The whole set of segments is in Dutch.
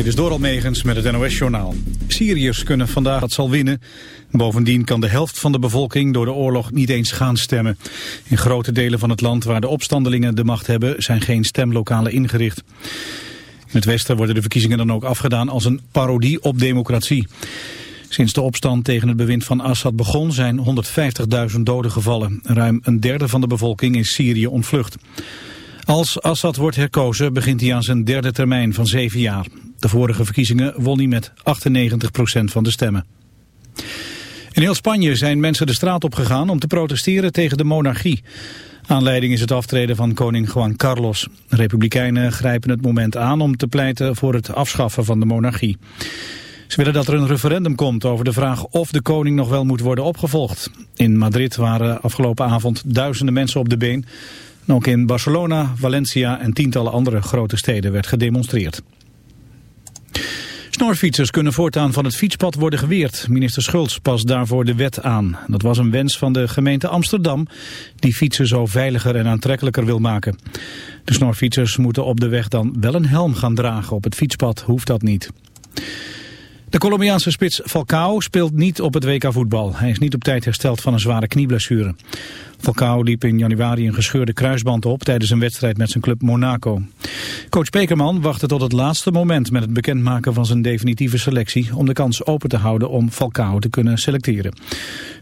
Dit is Doral Megens met het NOS-journaal. Syriërs kunnen vandaag het zal winnen. Bovendien kan de helft van de bevolking door de oorlog niet eens gaan stemmen. In grote delen van het land waar de opstandelingen de macht hebben... zijn geen stemlokalen ingericht. In het Westen worden de verkiezingen dan ook afgedaan als een parodie op democratie. Sinds de opstand tegen het bewind van Assad begon zijn 150.000 doden gevallen. Ruim een derde van de bevolking is Syrië ontvlucht. Als Assad wordt herkozen begint hij aan zijn derde termijn van zeven jaar. De vorige verkiezingen won hij met 98% van de stemmen. In heel Spanje zijn mensen de straat op gegaan om te protesteren tegen de monarchie. Aanleiding is het aftreden van koning Juan Carlos. Republikeinen grijpen het moment aan om te pleiten voor het afschaffen van de monarchie. Ze willen dat er een referendum komt over de vraag of de koning nog wel moet worden opgevolgd. In Madrid waren afgelopen avond duizenden mensen op de been. ook in Barcelona, Valencia en tientallen andere grote steden werd gedemonstreerd. Snorfietsers kunnen voortaan van het fietspad worden geweerd. Minister Schultz past daarvoor de wet aan. Dat was een wens van de gemeente Amsterdam, die fietsen zo veiliger en aantrekkelijker wil maken. De snorfietsers moeten op de weg dan wel een helm gaan dragen. Op het fietspad hoeft dat niet. De Colombiaanse spits Falcao speelt niet op het WK voetbal. Hij is niet op tijd hersteld van een zware knieblessure. Falcao liep in januari een gescheurde kruisband op tijdens een wedstrijd met zijn club Monaco. Coach Pekerman wachtte tot het laatste moment met het bekendmaken van zijn definitieve selectie om de kans open te houden om Falcao te kunnen selecteren.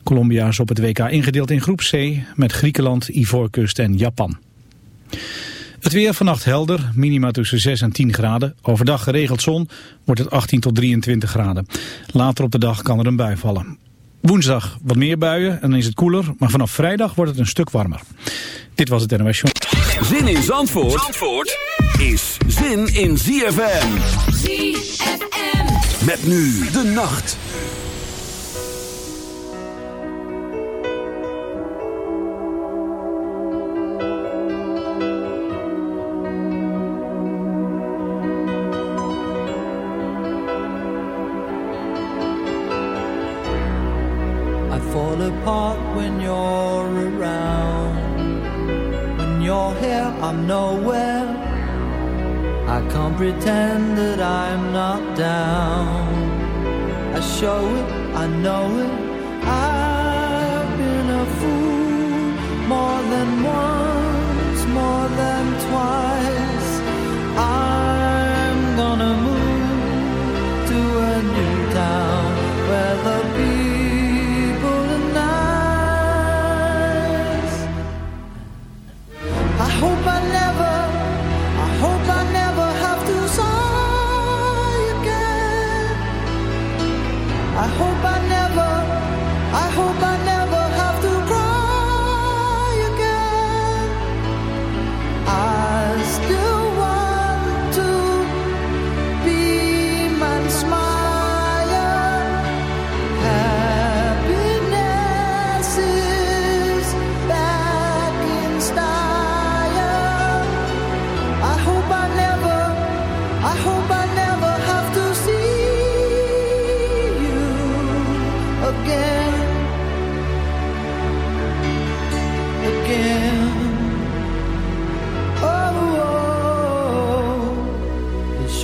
Colombia is op het WK ingedeeld in groep C met Griekenland, Ivoorkust en Japan. Het weer vannacht helder, minima tussen 6 en 10 graden. Overdag geregeld zon, wordt het 18 tot 23 graden. Later op de dag kan er een bui vallen. Woensdag wat meer buien en dan is het koeler, maar vanaf vrijdag wordt het een stuk warmer. Dit was het NOS Zin in Zandvoort, Zandvoort is zin in ZFM. ZFM. Met nu de nacht.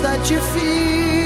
that you fear.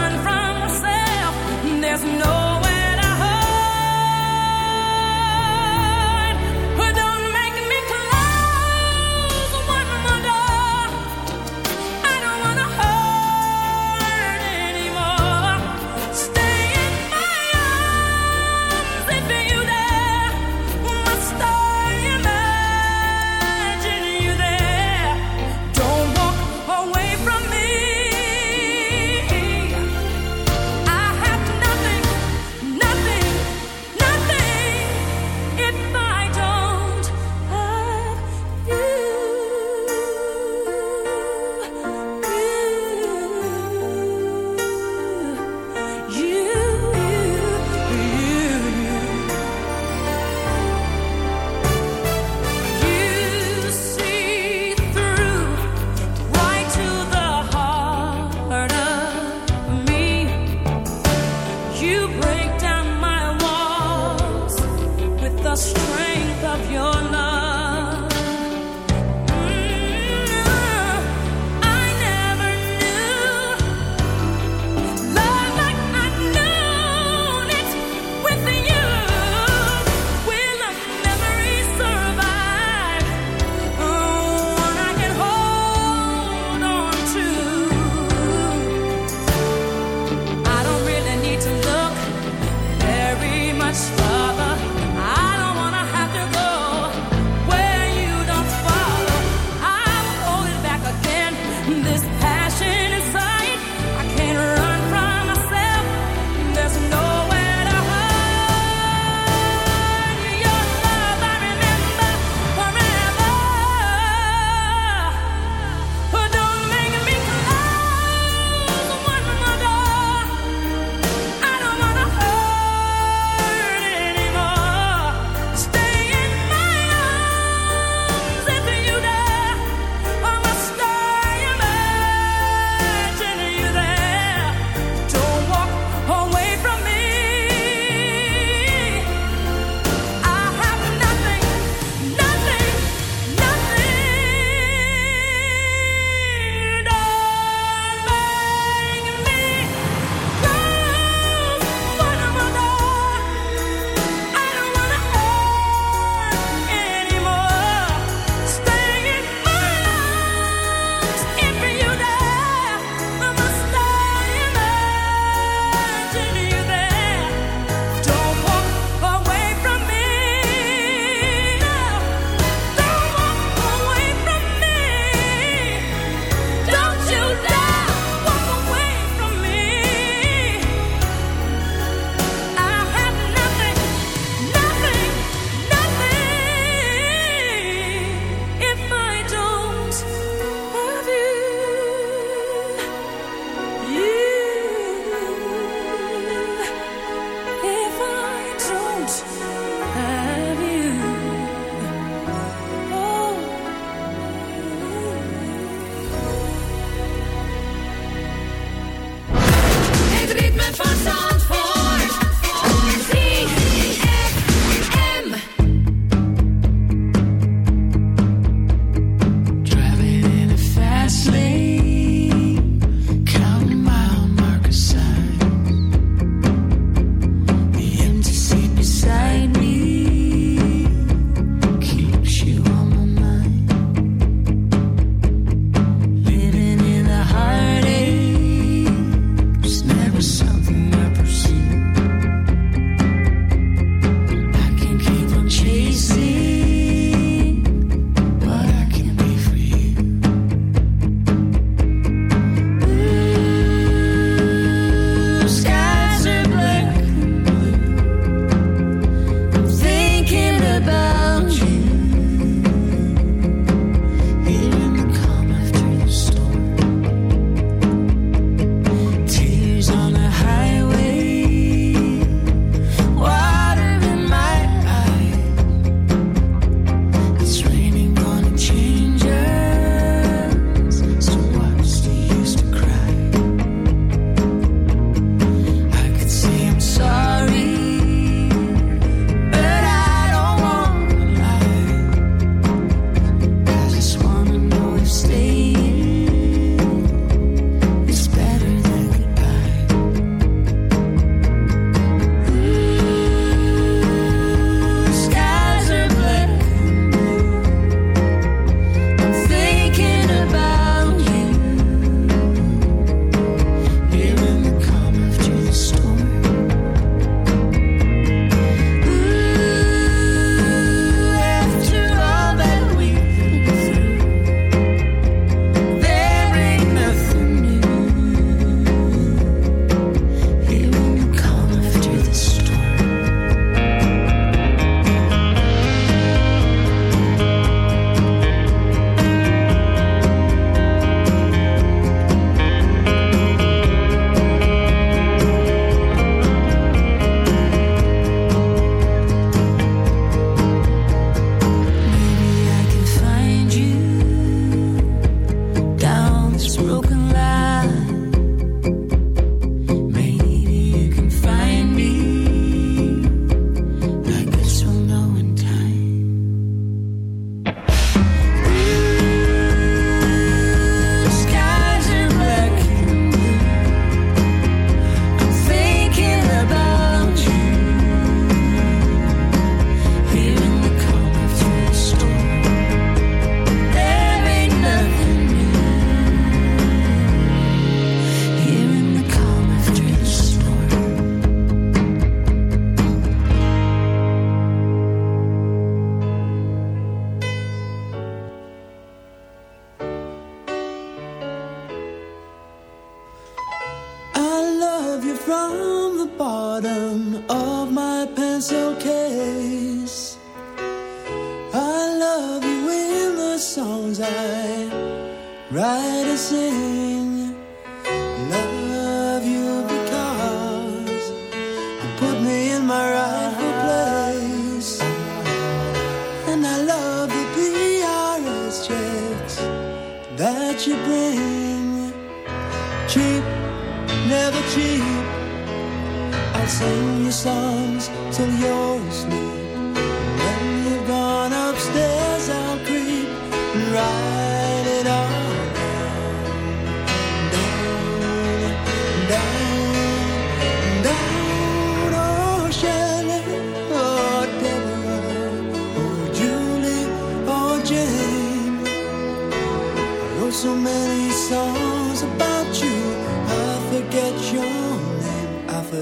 sing your songs till you're asleep.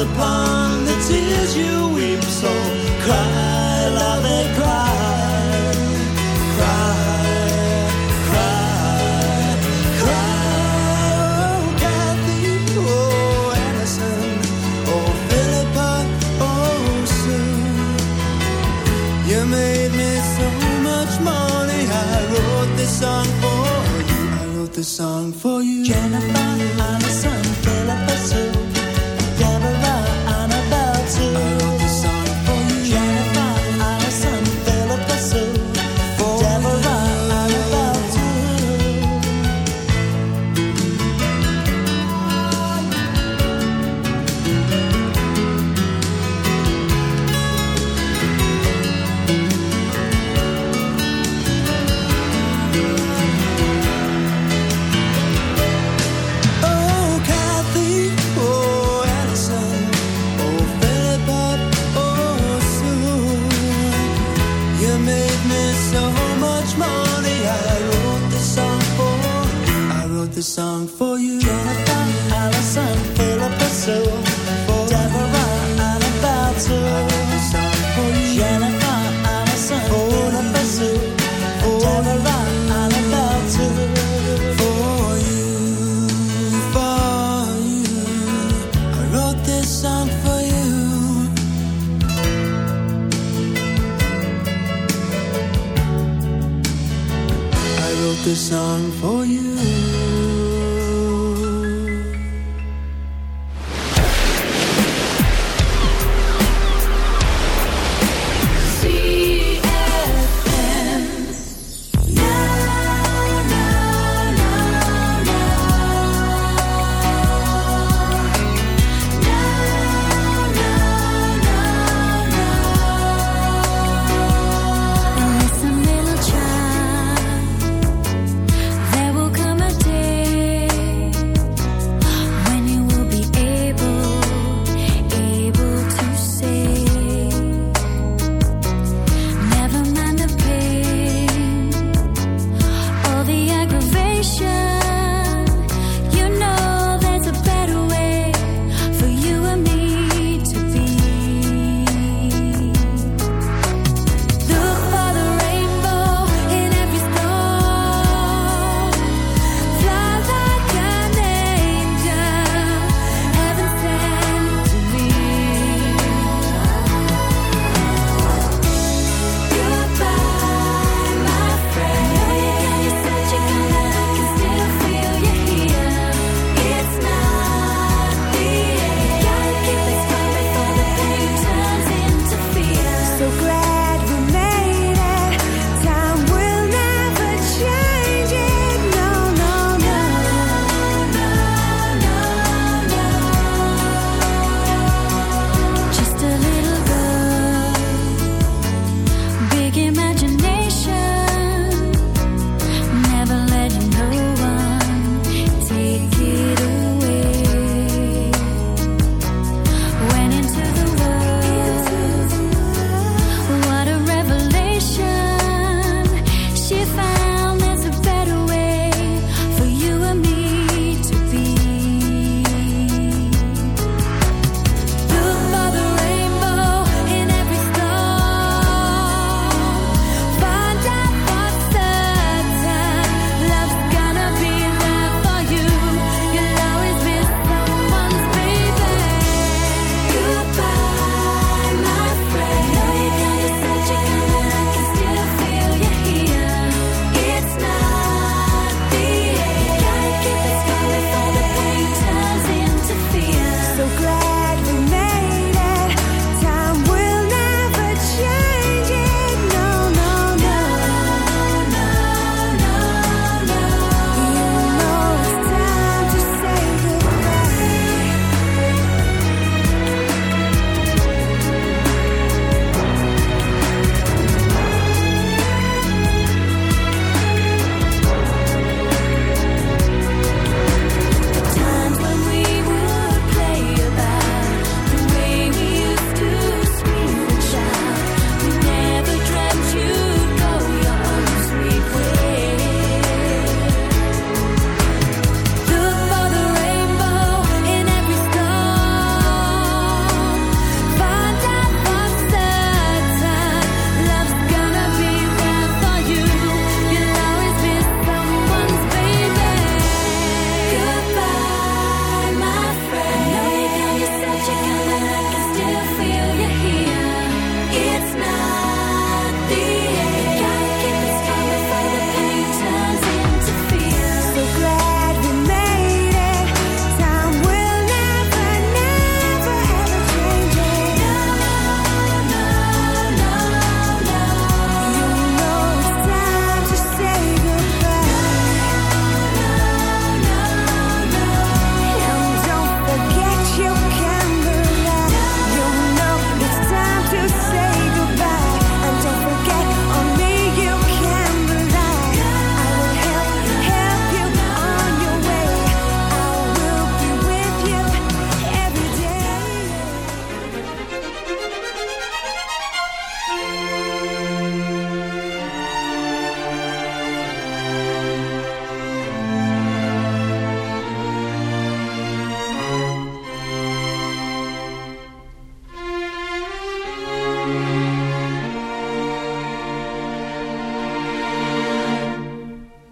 upon the tears you weep. So cry, love, and cry, cry, cry, cry. Oh, Kathy, oh, oh, oh, Sue. You made me so much money. I wrote this song for you. I wrote this song for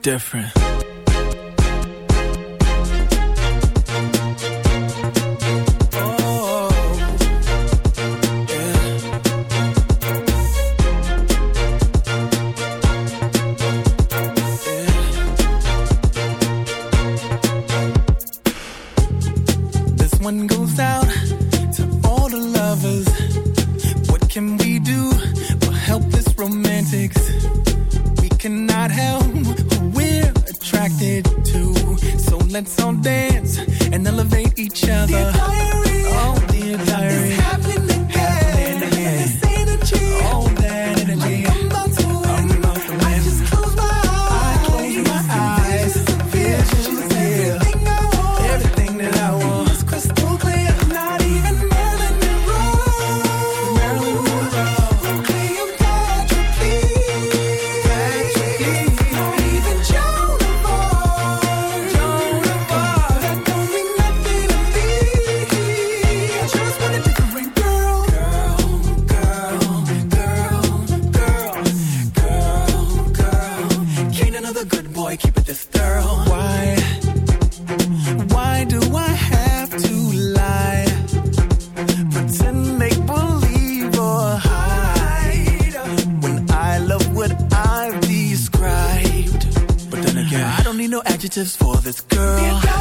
different. Adjectives for this girl.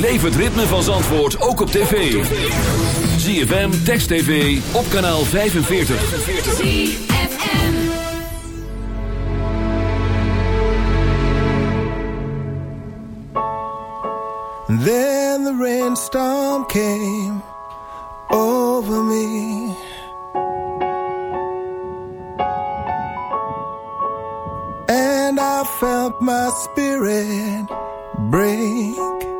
Beleef het ritme van Zandvoort ook op tv. ZFM, Text TV, op kanaal 45. Then the rainstorm came over me. And I felt my spirit break.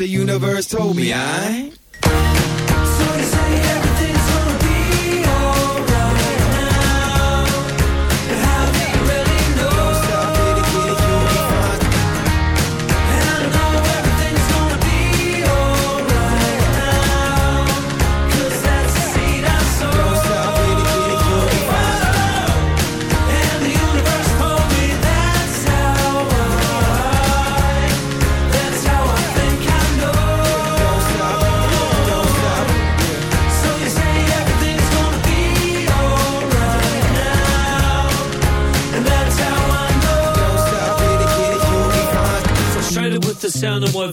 the universe told me I